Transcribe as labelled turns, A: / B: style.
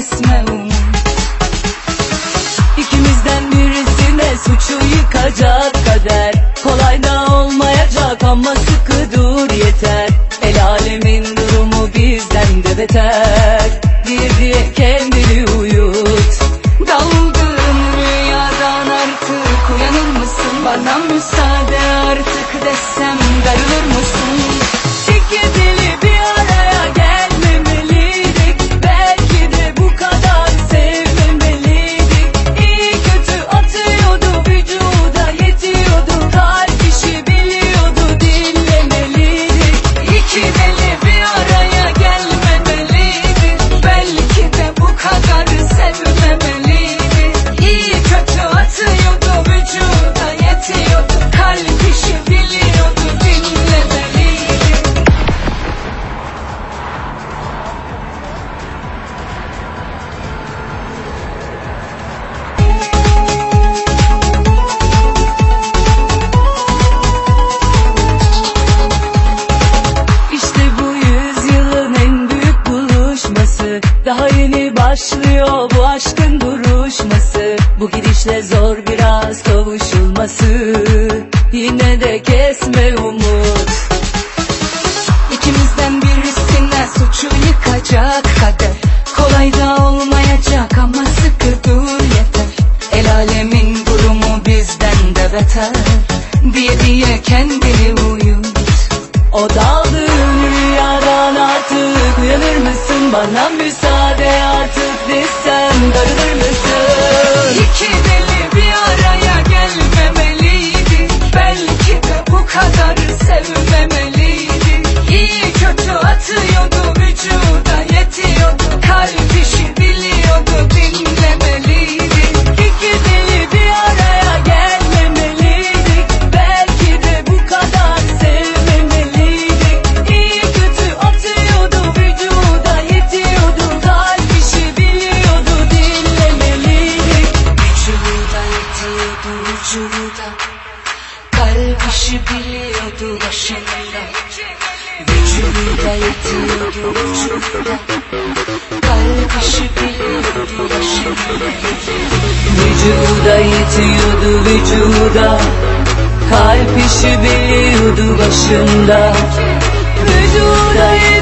A: يسمعون İkimizden birisine suçu yıkacak kader. Kolaydan Bu gidişle zor biraz kavuşulması. Yine de kesme umut. İkimizden birisine suçu yıkacak kader. Kolay da olmayacak ama sıkı dur yeter. El alemin durumu bizden de beter. Diye diye kendini uyut. O daldığın rüyadan artık. Uyanır mısın? Bana müsaade artık. Desem darılır mısın? Gönlüyle yetiyorum ucunda Kalp işi biliyordu yaşımda Vücuda yetiyordu vücuda. Kalp işi biliyordu başında. Vücuda yetiyordu